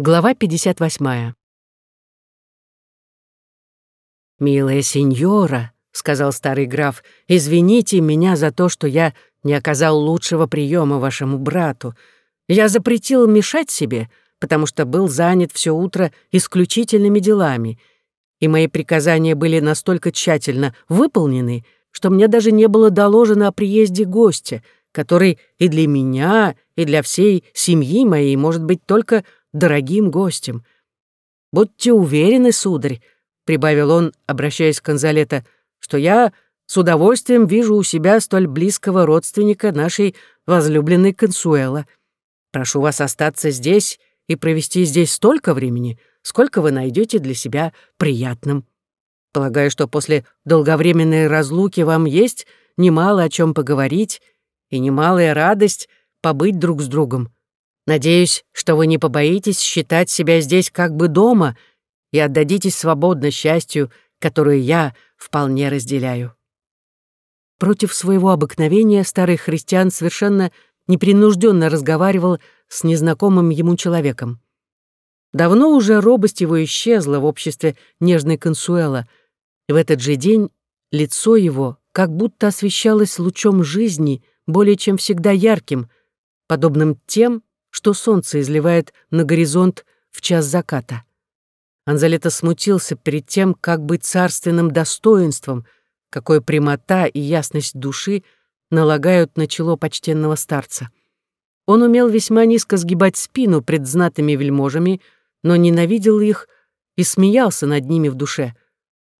Глава 58. «Милая сеньора», — сказал старый граф, — «извините меня за то, что я не оказал лучшего приема вашему брату. Я запретил мешать себе, потому что был занят все утро исключительными делами, и мои приказания были настолько тщательно выполнены, что мне даже не было доложено о приезде гостя, который и для меня, и для всей семьи моей может быть только дорогим гостем. Будьте уверены, сударь, прибавил он, обращаясь к Анзалета, что я с удовольствием вижу у себя столь близкого родственника нашей возлюбленной Консуэла. Прошу вас остаться здесь и провести здесь столько времени, сколько вы найдете для себя приятным. Полагаю, что после долговременной разлуки вам есть немало о чем поговорить и немалая радость побыть друг с другом. Надеюсь, что вы не побоитесь считать себя здесь как бы дома и отдадитесь свободно счастью, которое я вполне разделяю». Против своего обыкновения старый христиан совершенно непринужденно разговаривал с незнакомым ему человеком. Давно уже робость его исчезла в обществе нежной Консуэла, и в этот же день лицо его как будто освещалось лучом жизни, более чем всегда ярким, подобным тем, что солнце изливает на горизонт в час заката. Анзалета смутился перед тем, как быть царственным достоинством, какой прямота и ясность души налагают на чело почтенного старца. Он умел весьма низко сгибать спину пред знатыми вельможами, но ненавидел их и смеялся над ними в душе.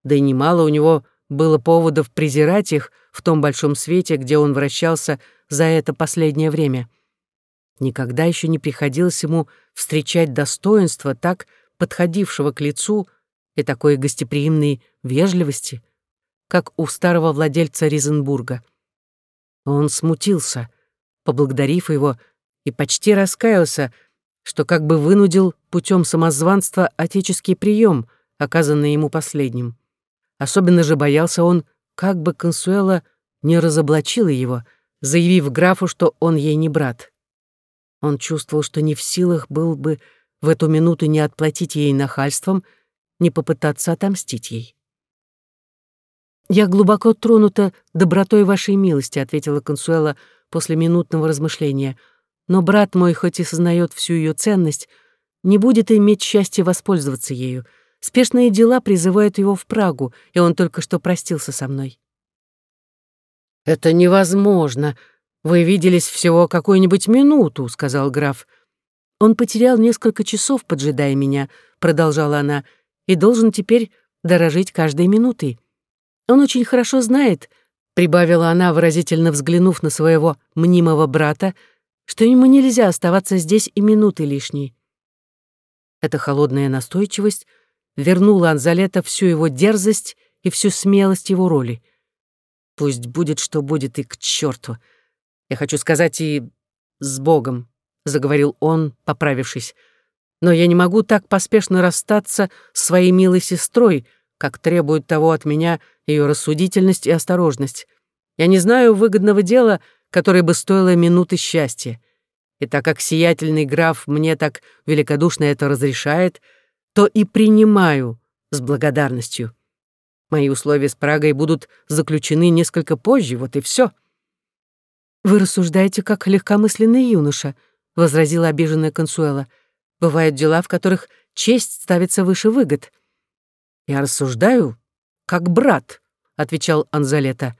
Да и немало у него было поводов презирать их в том большом свете, где он вращался за это последнее время. Никогда еще не приходилось ему встречать достоинство, так подходившего к лицу и такой гостеприимной вежливости, как у старого владельца Ризенбурга. Он смутился, поблагодарив его, и почти раскаялся, что как бы вынудил путем самозванства отеческий прием, оказанный ему последним. Особенно же боялся он, как бы Консуэла не разоблачила его, заявив графу, что он ей не брат. Он чувствовал, что не в силах был бы в эту минуту не отплатить ей нахальством, не попытаться отомстить ей. «Я глубоко тронута добротой вашей милости», — ответила Консуэла после минутного размышления. «Но брат мой, хоть и сознает всю ее ценность, не будет иметь счастья воспользоваться ею. Спешные дела призывают его в Прагу, и он только что простился со мной». «Это невозможно», «Вы виделись всего какую-нибудь минуту», — сказал граф. «Он потерял несколько часов, поджидая меня», — продолжала она, «и должен теперь дорожить каждой минутой. Он очень хорошо знает», — прибавила она, выразительно взглянув на своего мнимого брата, «что ему нельзя оставаться здесь и минуты лишней». Эта холодная настойчивость вернула Анзалета всю его дерзость и всю смелость его роли. «Пусть будет, что будет, и к черту», я хочу сказать и с Богом, заговорил он, поправившись. Но я не могу так поспешно расстаться с своей милой сестрой, как требует того от меня ее рассудительность и осторожность. Я не знаю выгодного дела, которое бы стоило минуты счастья. И так как сиятельный граф мне так великодушно это разрешает, то и принимаю с благодарностью. Мои условия с Прагой будут заключены несколько позже, вот и все. «Вы рассуждаете, как легкомысленный юноша», — возразила обиженная Консуэла. «Бывают дела, в которых честь ставится выше выгод». «Я рассуждаю, как брат», — отвечал Анзалета.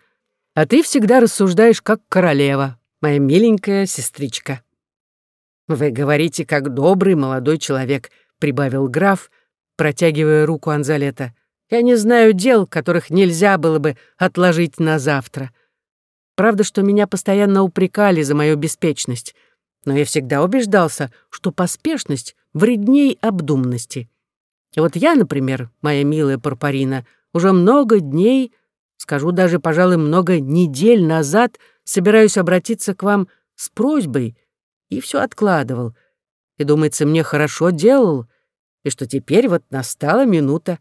«А ты всегда рассуждаешь, как королева, моя миленькая сестричка». «Вы говорите, как добрый молодой человек», — прибавил граф, протягивая руку Анзалета. «Я не знаю дел, которых нельзя было бы отложить на завтра. Правда, что меня постоянно упрекали за мою беспечность, но я всегда убеждался, что поспешность вредней обдуманности. И вот я, например, моя милая Парпарина, уже много дней, скажу даже, пожалуй, много недель назад собираюсь обратиться к вам с просьбой и все откладывал. И, думается, мне хорошо делал, и что теперь вот настала минута.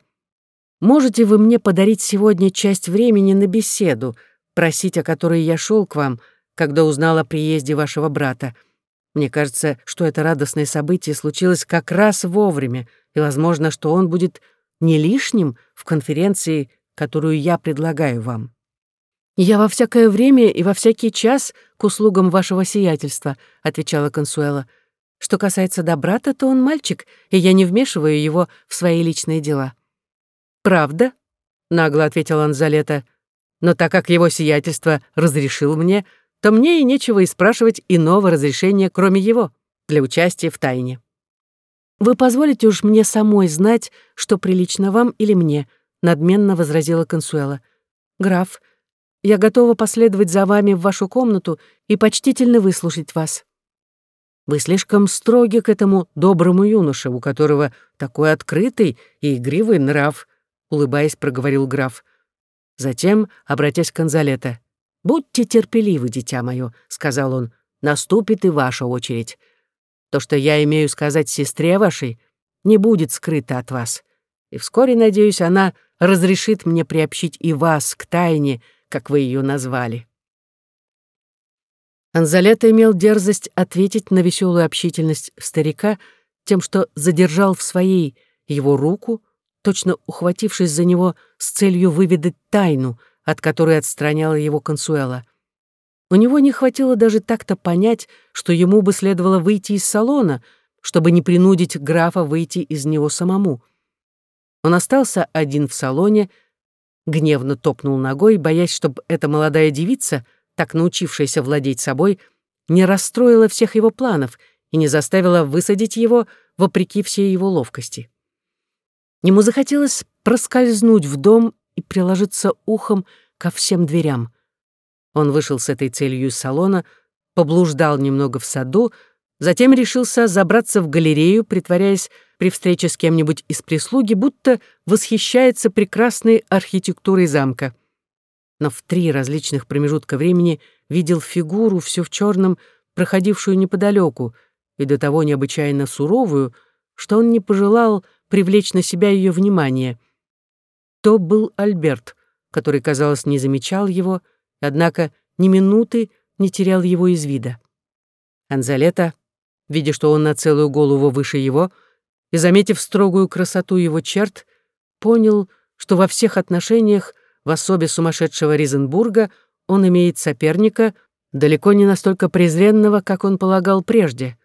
Можете вы мне подарить сегодня часть времени на беседу — просить о которой я шел к вам, когда узнал о приезде вашего брата. Мне кажется, что это радостное событие случилось как раз вовремя, и возможно, что он будет не лишним в конференции, которую я предлагаю вам. «Я во всякое время и во всякий час к услугам вашего сиятельства», — отвечала Консуэла. «Что касается до брата, то он мальчик, и я не вмешиваю его в свои личные дела». «Правда?» — нагло ответил Анзалета. «Но так как его сиятельство разрешил мне, то мне и нечего и спрашивать иного разрешения, кроме его, для участия в тайне». «Вы позволите уж мне самой знать, что прилично вам или мне», — надменно возразила Консуэла. «Граф, я готова последовать за вами в вашу комнату и почтительно выслушать вас. Вы слишком строги к этому доброму юноше, у которого такой открытый и игривый нрав, улыбаясь, проговорил граф. Затем, обратясь к Анзалета, «Будьте терпеливы, дитя мое», — сказал он, — «наступит и ваша очередь. То, что я имею сказать сестре вашей, не будет скрыто от вас. И вскоре, надеюсь, она разрешит мне приобщить и вас к тайне, как вы ее назвали. Анзалета имел дерзость ответить на веселую общительность старика тем, что задержал в своей его руку, точно ухватившись за него с целью выведать тайну, от которой отстраняла его Консуэла. У него не хватило даже так-то понять, что ему бы следовало выйти из салона, чтобы не принудить графа выйти из него самому. Он остался один в салоне, гневно топнул ногой, боясь, чтобы эта молодая девица, так научившаяся владеть собой, не расстроила всех его планов и не заставила высадить его вопреки всей его ловкости. Ему захотелось проскользнуть в дом и приложиться ухом ко всем дверям. Он вышел с этой целью из салона, поблуждал немного в саду, затем решился забраться в галерею, притворяясь при встрече с кем-нибудь из прислуги, будто восхищается прекрасной архитектурой замка. Но в три различных промежутка времени видел фигуру, все в черном, проходившую неподалеку, и до того необычайно суровую, что он не пожелал привлечь на себя ее внимание. То был Альберт, который, казалось, не замечал его, однако ни минуты не терял его из вида. Анзалета, видя, что он на целую голову выше его, — и, заметив строгую красоту его черт, понял, что во всех отношениях, в особе сумасшедшего Ризенбурга, он имеет соперника, далеко не настолько презренного, как он полагал прежде.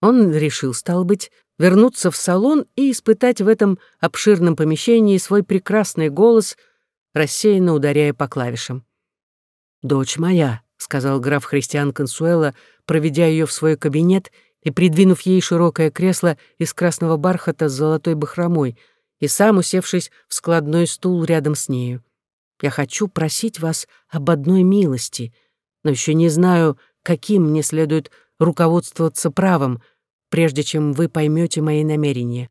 Он решил, стал быть, вернуться в салон и испытать в этом обширном помещении свой прекрасный голос, рассеянно ударяя по клавишам. «Дочь моя», — сказал граф Христиан Консуэла, проведя ее в свой кабинет и придвинув ей широкое кресло из красного бархата с золотой бахромой, и сам усевшись в складной стул рядом с нею. «Я хочу просить вас об одной милости, но еще не знаю, каким мне следует руководствоваться правом, прежде чем вы поймете мои намерения.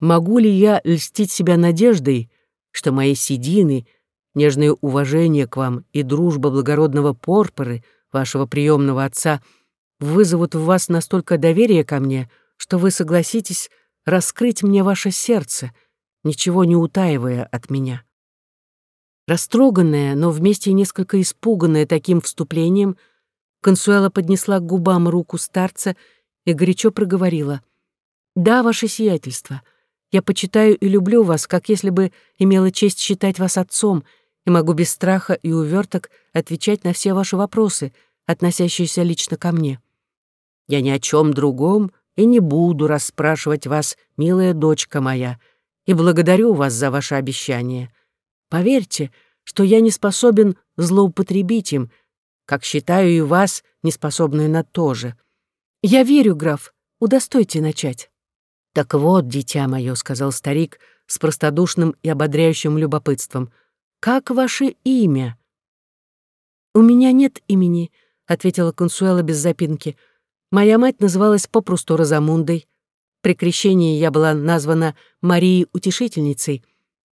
Могу ли я льстить себя надеждой, что мои седины, нежное уважение к вам и дружба благородного Порпоры, вашего приемного отца — вызовут в вас настолько доверие ко мне, что вы согласитесь раскрыть мне ваше сердце, ничего не утаивая от меня. Растроганная, но вместе несколько испуганная таким вступлением, Консуэла поднесла к губам руку старца и горячо проговорила. «Да, ваше сиятельство, я почитаю и люблю вас, как если бы имела честь считать вас отцом, и могу без страха и уверток отвечать на все ваши вопросы, относящиеся лично ко мне. Я ни о чем другом и не буду расспрашивать вас, милая дочка моя, и благодарю вас за ваше обещание. Поверьте, что я не способен злоупотребить им, как считаю и вас, неспособную на то же. Я верю, граф, удостойте начать. Так вот, дитя мое, сказал старик с простодушным и ободряющим любопытством, как ваше имя? У меня нет имени, ответила Консуэла без запинки. Моя мать называлась попросту Розамундой. При крещении я была названа Марией Утешительницей.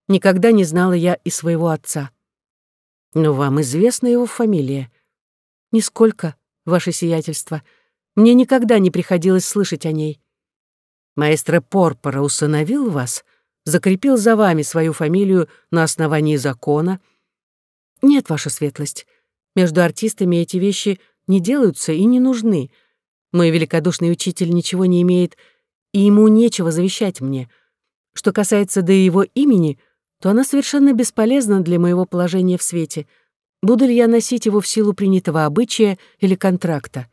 Никогда не знала я и своего отца. Но вам известна его фамилия? Нисколько, ваше сиятельство. Мне никогда не приходилось слышать о ней. Маэстро Порпора усыновил вас, закрепил за вами свою фамилию на основании закона. Нет, ваша светлость, между артистами эти вещи не делаются и не нужны — Мой великодушный учитель ничего не имеет, и ему нечего завещать мне. Что касается до его имени, то оно совершенно бесполезно для моего положения в свете. Буду ли я носить его в силу принятого обычая или контракта?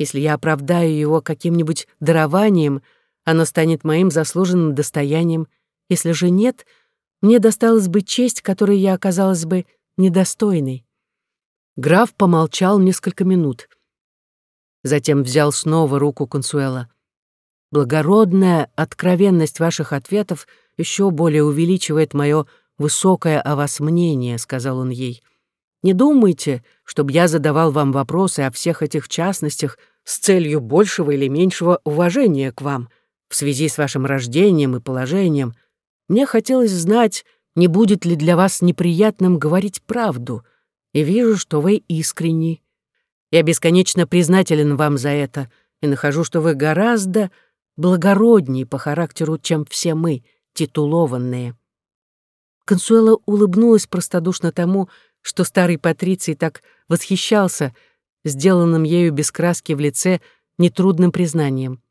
Если я оправдаю его каким-нибудь дарованием, оно станет моим заслуженным достоянием. Если же нет, мне досталась бы честь, которой я оказалась бы недостойной. Граф помолчал несколько минут. Затем взял снова руку Консуэла. «Благородная откровенность ваших ответов еще более увеличивает мое высокое о вас мнение», — сказал он ей. «Не думайте, чтобы я задавал вам вопросы о всех этих частностях с целью большего или меньшего уважения к вам в связи с вашим рождением и положением. Мне хотелось знать, не будет ли для вас неприятным говорить правду, и вижу, что вы искренни. Я бесконечно признателен вам за это и нахожу, что вы гораздо благороднее по характеру, чем все мы, титулованные». Консуэла улыбнулась простодушно тому, что старый Патриций так восхищался сделанным ею без краски в лице нетрудным признанием.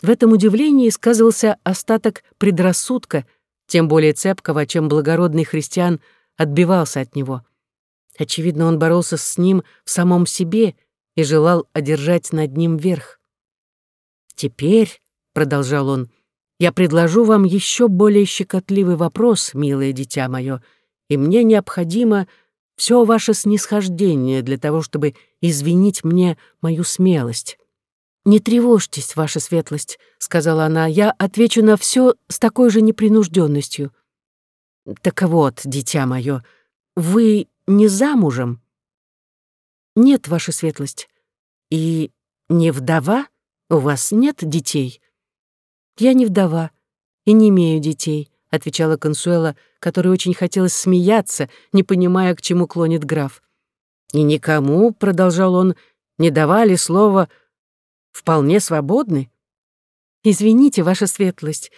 В этом удивлении сказывался остаток предрассудка, тем более цепкого, чем благородный христиан отбивался от него. Очевидно, он боролся с ним в самом себе и желал одержать над ним верх. «Теперь», — продолжал он, — «я предложу вам еще более щекотливый вопрос, милое дитя мое, и мне необходимо все ваше снисхождение для того, чтобы извинить мне мою смелость». «Не тревожьтесь, ваша светлость», — сказала она, — «я отвечу на все с такой же непринужденностью». «Так вот, дитя мое, вы не замужем?» «Нет, ваша светлость. И не вдова? У вас нет детей?» «Я не вдова и не имею детей», — отвечала Консуэла, которой очень хотелось смеяться, не понимая, к чему клонит граф. «И никому», — продолжал он, — «не давали слова «вполне свободны». «Извините, ваша светлость,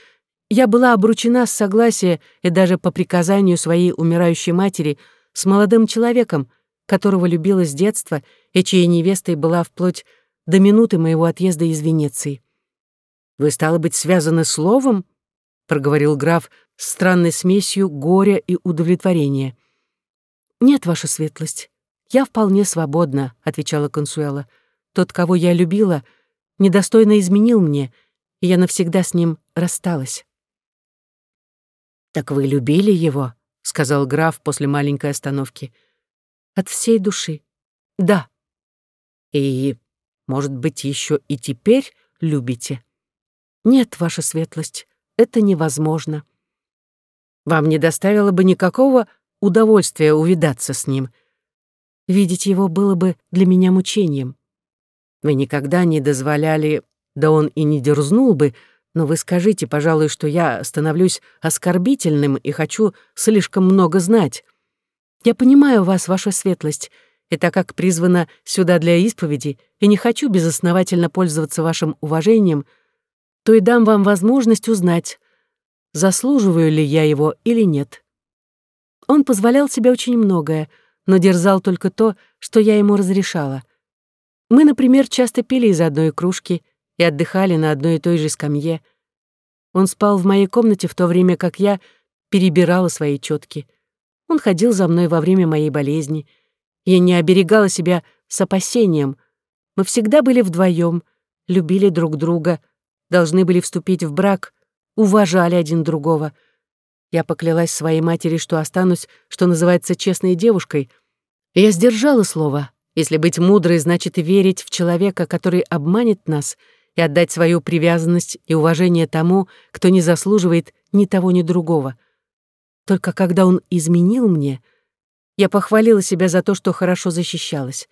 я была обручена с согласия и даже по приказанию своей умирающей матери — с молодым человеком, которого любила с детства и чьей невестой была вплоть до минуты моего отъезда из Венеции. «Вы, стало быть, связаны словом?» — проговорил граф странной смесью горя и удовлетворения. «Нет, ваша светлость, я вполне свободна», — отвечала Консуэла. «Тот, кого я любила, недостойно изменил мне, и я навсегда с ним рассталась». «Так вы любили его?» — сказал граф после маленькой остановки. «От всей души. Да. И, может быть, еще и теперь любите?» «Нет, ваша светлость, это невозможно. Вам не доставило бы никакого удовольствия увидаться с ним. Видеть его было бы для меня мучением. Вы никогда не дозволяли, да он и не дерзнул бы, но вы скажите, пожалуй, что я становлюсь оскорбительным и хочу слишком много знать. Я понимаю вас, ваша светлость, и так как призвана сюда для исповеди и не хочу безосновательно пользоваться вашим уважением, то и дам вам возможность узнать, заслуживаю ли я его или нет. Он позволял себе очень многое, но дерзал только то, что я ему разрешала. Мы, например, часто пили из одной кружки — и отдыхали на одной и той же скамье. Он спал в моей комнате в то время, как я перебирала свои четки. Он ходил за мной во время моей болезни. Я не оберегала себя с опасением. Мы всегда были вдвоем, любили друг друга, должны были вступить в брак, уважали один другого. Я поклялась своей матери, что останусь, что называется, честной девушкой. я сдержала слово. Если быть мудрой, значит верить в человека, который обманет нас — и отдать свою привязанность и уважение тому, кто не заслуживает ни того, ни другого. Только когда он изменил мне, я похвалила себя за то, что хорошо защищалась.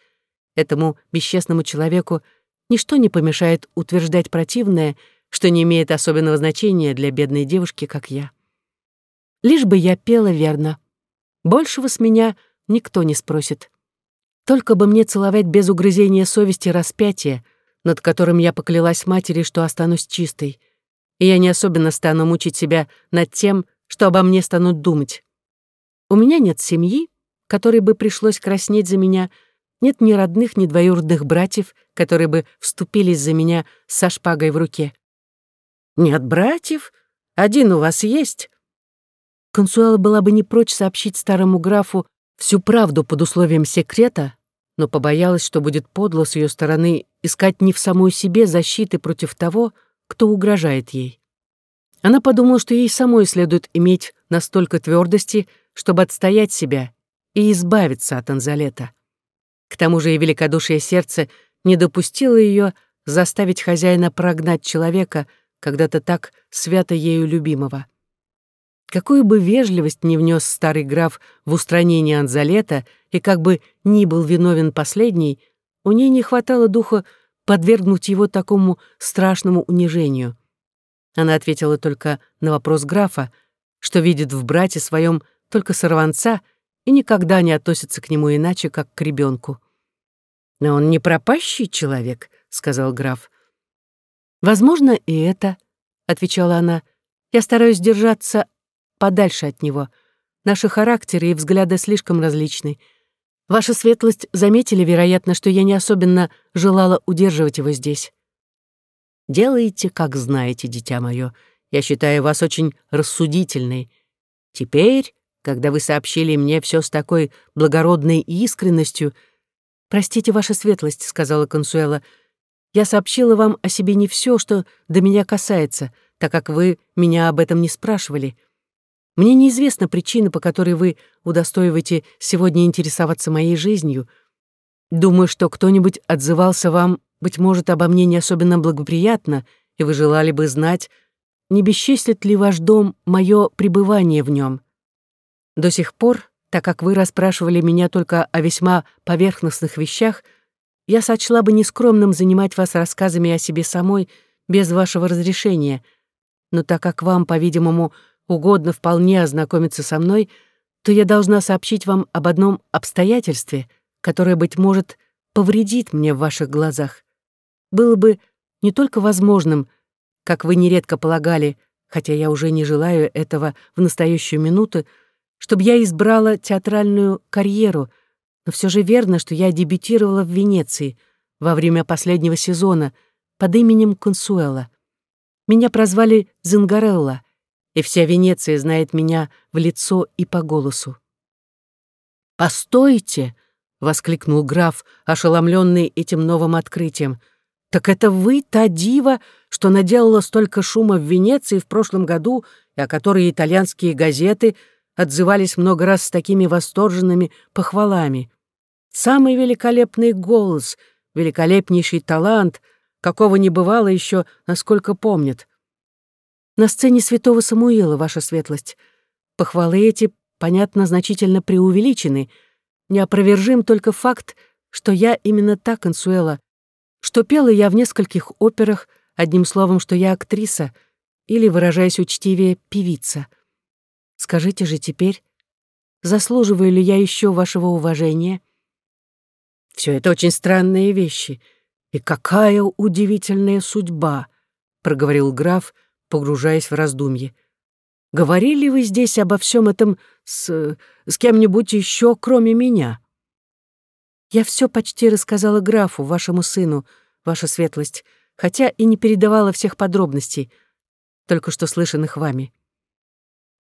Этому бесчестному человеку ничто не помешает утверждать противное, что не имеет особенного значения для бедной девушки, как я. Лишь бы я пела верно. Большего с меня никто не спросит. Только бы мне целовать без угрызения совести распятие — над которым я поклялась матери, что останусь чистой, и я не особенно стану мучить себя над тем, что обо мне станут думать. У меня нет семьи, которой бы пришлось краснеть за меня, Нет ни родных, ни двоюродных братьев, которые бы вступились за меня со шпагой в руке. Нет братьев? Один у вас есть? Консуэла была бы не прочь сообщить старому графу всю правду под условием секрета, но побоялась, что будет подло с ее стороны искать не в самой себе защиты против того, кто угрожает ей. Она подумала, что ей самой следует иметь настолько твердости, чтобы отстоять себя и избавиться от Анзалета. К тому же и великодушие сердца не допустило ее заставить хозяина прогнать человека, когда-то так свято ею любимого. Какую бы вежливость не внес старый граф в устранение Анзалета, и как бы ни был виновен последний, у ней не хватало духа подвергнуть его такому страшному унижению. Она ответила только на вопрос графа, что видит в брате своем только сорванца и никогда не относится к нему иначе, как к ребенку. «Но он не пропащий человек», — сказал граф. «Возможно, и это», — отвечала она. «Я стараюсь держаться подальше от него. Наши характеры и взгляды слишком различны. Ваша светлость заметили, вероятно, что я не особенно желала удерживать его здесь. Делайте, как знаете, дитя мое. Я считаю вас очень рассудительной. Теперь, когда вы сообщили мне все с такой благородной искренностью, «Простите, ваша светлость», — сказала Консуэла, «я сообщила вам о себе не все, что до меня касается, так как вы меня об этом не спрашивали. Мне неизвестна причина, по которой вы удостоиваете сегодня интересоваться моей жизнью. Думаю, что кто-нибудь отзывался вам, быть может, обо мне не особенно благоприятно, и вы желали бы знать, не бесчислит ли ваш дом мое пребывание в нем. До сих пор, так как вы расспрашивали меня только о весьма поверхностных вещах, я сочла бы нескромным занимать вас рассказами о себе самой без вашего разрешения, но так как вам, по-видимому, угодно вполне ознакомиться со мной, то я должна сообщить вам об одном обстоятельстве, которое, быть может, повредит мне в ваших глазах. Было бы не только возможным, как вы нередко полагали, хотя я уже не желаю этого в настоящую минуту, чтобы я избрала театральную карьеру, но все же верно, что я дебютировала в Венеции во время последнего сезона под именем Консуэла. Меня прозвали Зингарелла, и вся Венеция знает меня в лицо и по голосу. «Постойте!» — воскликнул граф, ошеломленный этим новым открытием. «Так это вы та дива, что наделала столько шума в Венеции в прошлом году, и о которой итальянские газеты отзывались много раз с такими восторженными похвалами. Самый великолепный голос, великолепнейший талант, какого не бывало еще, насколько помнят. На сцене святого Самуила, ваша светлость. Похвалы эти, понятно, значительно преувеличены. Неопровержим только факт, что я именно та Консуэла, что пела я в нескольких операх, одним словом, что я актриса, или, выражаясь учтивее, певица. Скажите же теперь, заслуживаю ли я еще вашего уважения? Все это очень странные вещи. И какая удивительная судьба, проговорил граф, погружаясь в раздумье. «Говорили вы здесь обо всем этом с... с кем-нибудь еще, кроме меня?» «Я все почти рассказала графу, вашему сыну, ваша светлость, хотя и не передавала всех подробностей, только что слышанных вами.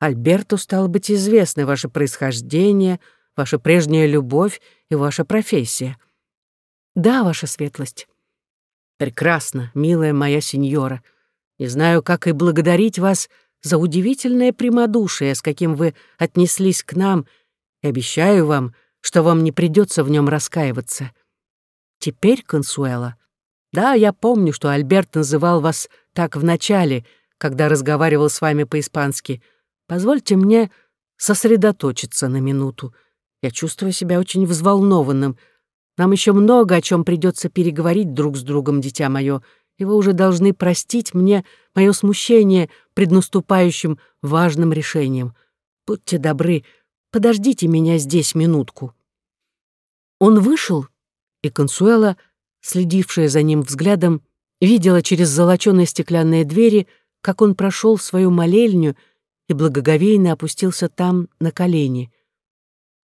Альберту стало быть известно ваше происхождение, ваша прежняя любовь и ваша профессия. Да, ваша светлость. Прекрасно, милая моя сеньора. Не знаю, как и благодарить вас за удивительное прямодушие, с каким вы отнеслись к нам, и обещаю вам, что вам не придется в нем раскаиваться. Теперь, Консуэла, да, я помню, что Альберт называл вас так в начале, когда разговаривал с вами по-испански. Позвольте мне сосредоточиться на минуту. Я чувствую себя очень взволнованным. Нам еще много о чем придется переговорить друг с другом, дитя мое, и вы уже должны простить мне мое смущение пред наступающим важным решением. Будьте добры, подождите меня здесь минутку». Он вышел, и Консуэла, следившая за ним взглядом, видела через золоченые стеклянные двери, как он прошел в свою молельню и благоговейно опустился там на колени.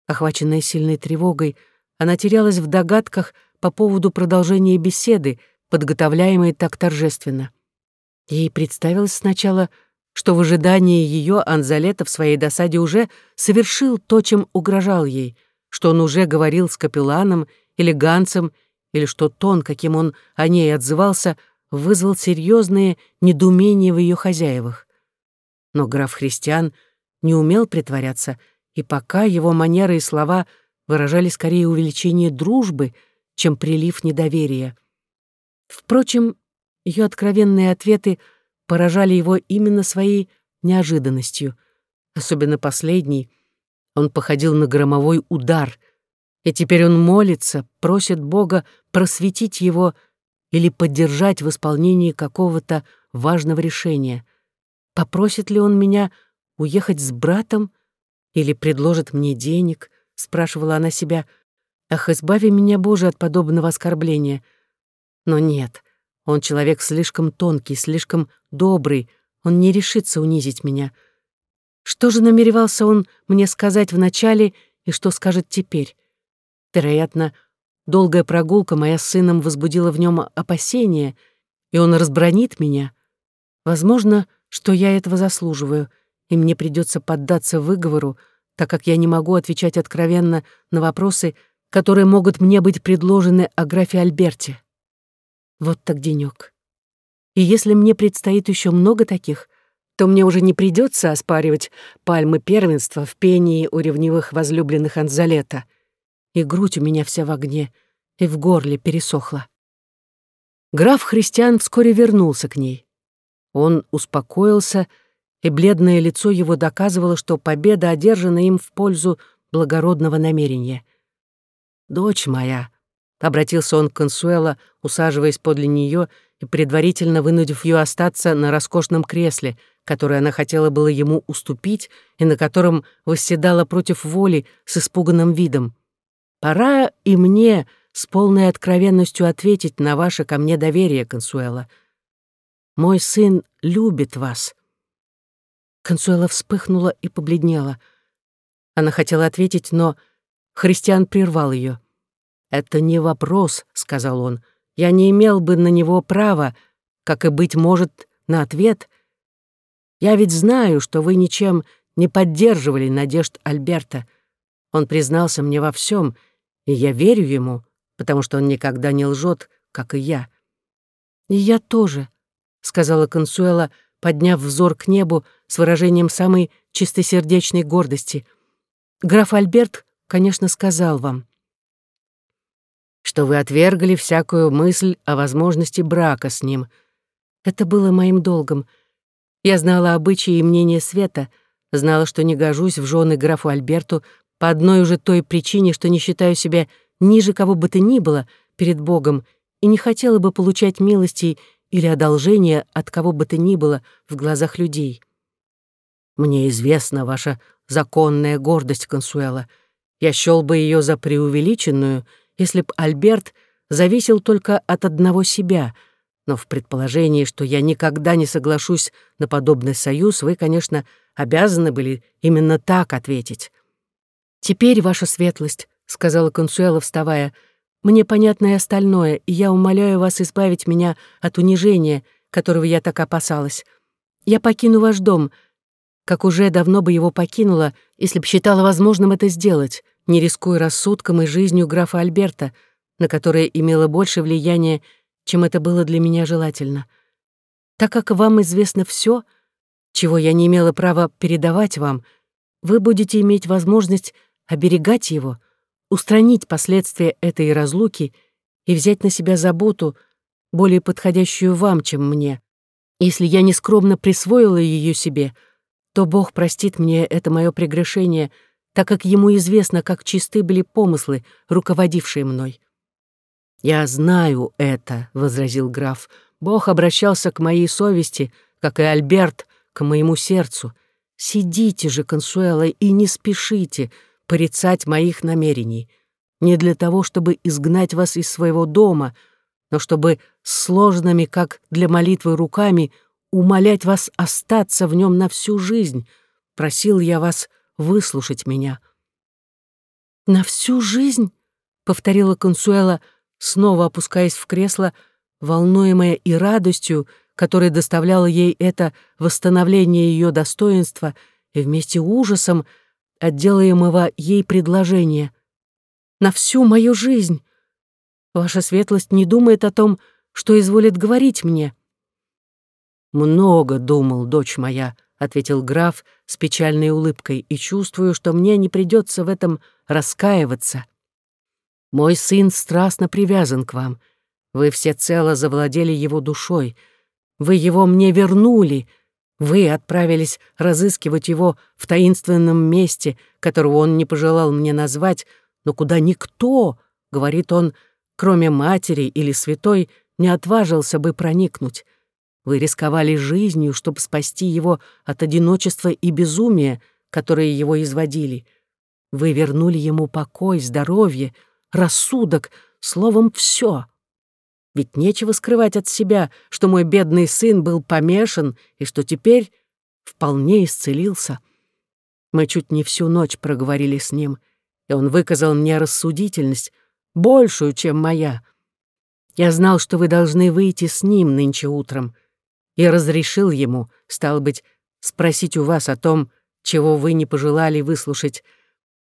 Охваченная сильной тревогой, она терялась в догадках по поводу продолжения беседы, подготовляемой так торжественно. Ей представилось сначала, что в ожидании ее Анзалета в своей досаде уже совершил то, чем угрожал ей, что он уже говорил с капелланом или ганцем, или что тон, каким он о ней отзывался, вызвал серьезные недоумения в ее хозяевах. Но граф Христиан не умел притворяться, и пока его манеры и слова выражали скорее увеличение дружбы, чем прилив недоверия. Впрочем, ее откровенные ответы поражали его именно своей неожиданностью. Особенно последний. Он походил на громовой удар. И теперь он молится, просит Бога просветить его или поддержать в исполнении какого-то важного решения. Попросит ли он меня уехать с братом или предложит мне денег, спрашивала она себя. Ах, избави меня, Боже, от подобного оскорбления. Но нет, он человек слишком тонкий, слишком добрый, он не решится унизить меня. Что же намеревался он мне сказать вначале и что скажет теперь? Вероятно, долгая прогулка моя с сыном возбудила в нем опасения, и он разбронит меня. Возможно, что я этого заслуживаю, и мне придется поддаться выговору, так как я не могу отвечать откровенно на вопросы, которые могут мне быть предложены о графе Альберте. Вот так денёк. И если мне предстоит еще много таких, то мне уже не придется оспаривать пальмы первенства в пении у ревнивых возлюбленных Анзалета. И грудь у меня вся в огне, и в горле пересохла. Граф Христиан вскоре вернулся к ней. Он успокоился, и бледное лицо его доказывало, что победа одержана им в пользу благородного намерения. «Дочь моя», Обратился он к Консуэло, усаживаясь подле нее и предварительно вынудив ее остаться на роскошном кресле, которое она хотела было ему уступить и на котором восседала против воли с испуганным видом. «Пора и мне с полной откровенностью ответить на ваше ко мне доверие, Консуэло. Мой сын любит вас». Консуэла вспыхнула и побледнела. Она хотела ответить, но Христиан прервал ее. «Это не вопрос», — сказал он. «Я не имел бы на него права, как и, быть может, на ответ. Я ведь знаю, что вы ничем не поддерживали надежд Альберта. Он признался мне во всем, и я верю ему, потому что он никогда не лжет, как и я». «И я тоже», — сказала Консуэла, подняв взор к небу с выражением самой чистосердечной гордости. «Граф Альберт, конечно, сказал вам что вы отвергли всякую мысль о возможности брака с ним. Это было моим долгом. Я знала обычаи и мнение Света, знала, что не гожусь в жены графу Альберту по одной уже той причине, что не считаю себя ниже кого бы то ни было перед Богом и не хотела бы получать милости или одолжения от кого бы то ни было в глазах людей. Мне известна ваша законная гордость, Консуэла. Я счёл бы ее за преувеличенную — если б Альберт зависел только от одного себя, но в предположении, что я никогда не соглашусь на подобный союз, вы, конечно, обязаны были именно так ответить. «Теперь, ваша светлость», — сказала Консуэла, вставая, — «мне понятно и остальное, и я умоляю вас избавить меня от унижения, которого я так опасалась. Я покину ваш дом, как уже давно бы его покинула, если б считала возможным это сделать не рискуя рассудком и жизнью графа Альберта, на которое имело больше влияния, чем это было для меня желательно. Так как вам известно все, чего я не имела права передавать вам, вы будете иметь возможность оберегать его, устранить последствия этой разлуки и взять на себя заботу, более подходящую вам, чем мне. Если я нескромно присвоила ее себе, то Бог простит мне это мое прегрешение — так как ему известно, как чисты были помыслы, руководившие мной. «Я знаю это», — возразил граф. «Бог обращался к моей совести, как и Альберт к моему сердцу. Сидите же, Консуэла, и не спешите порицать моих намерений. Не для того, чтобы изгнать вас из своего дома, но чтобы сложными, как для молитвы, руками умолять вас остаться в нем на всю жизнь. Просил я вас выслушать меня. «На всю жизнь?» — повторила Консуэла, снова опускаясь в кресло, волнуемая и радостью, которая доставляла ей это восстановление ее достоинства, и вместе ужасом от делаемого ей предложения. «На всю мою жизнь! Ваша светлость не думает о том, что изволит говорить мне». «Много думал, дочь моя», — ответил граф с печальной улыбкой, «и чувствую, что мне не придется в этом раскаиваться. Мой сын страстно привязан к вам. Вы всецело завладели его душой. Вы его мне вернули. Вы отправились разыскивать его в таинственном месте, которого он не пожелал мне назвать, но куда никто, — говорит он, — кроме матери или святой, не отважился бы проникнуть. Вы рисковали жизнью, чтобы спасти его от одиночества и безумия, которые его изводили. Вы вернули ему покой, здоровье, рассудок, словом, все. Ведь нечего скрывать от себя, что мой бедный сын был помешан и что теперь вполне исцелился. Мы чуть не всю ночь проговорили с ним, и он выказал мне рассудительность, большую, чем моя. Я знал, что вы должны выйти с ним нынче утром, и разрешил ему, стал быть, спросить у вас о том, чего вы не пожелали выслушать.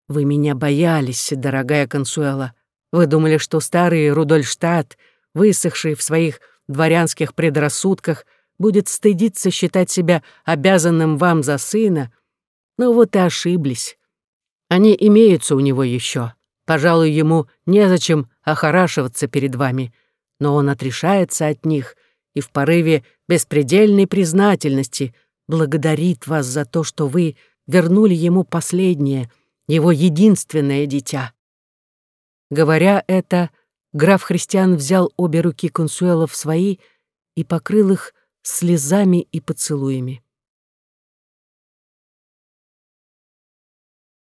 Вы меня боялись, дорогая Консуэла. Вы думали, что старый Рудольштадт, высохший в своих дворянских предрассудках, будет стыдиться считать себя обязанным вам за сына. Но вот и ошиблись. Они имеются у него еще. Пожалуй, ему незачем охорашиваться перед вами, но он отрешается от них и в порыве беспредельной признательности благодарит вас за то, что вы вернули ему последнее, его единственное дитя. Говоря это, граф Христиан взял обе руки Консуэла в свои и покрыл их слезами и поцелуями.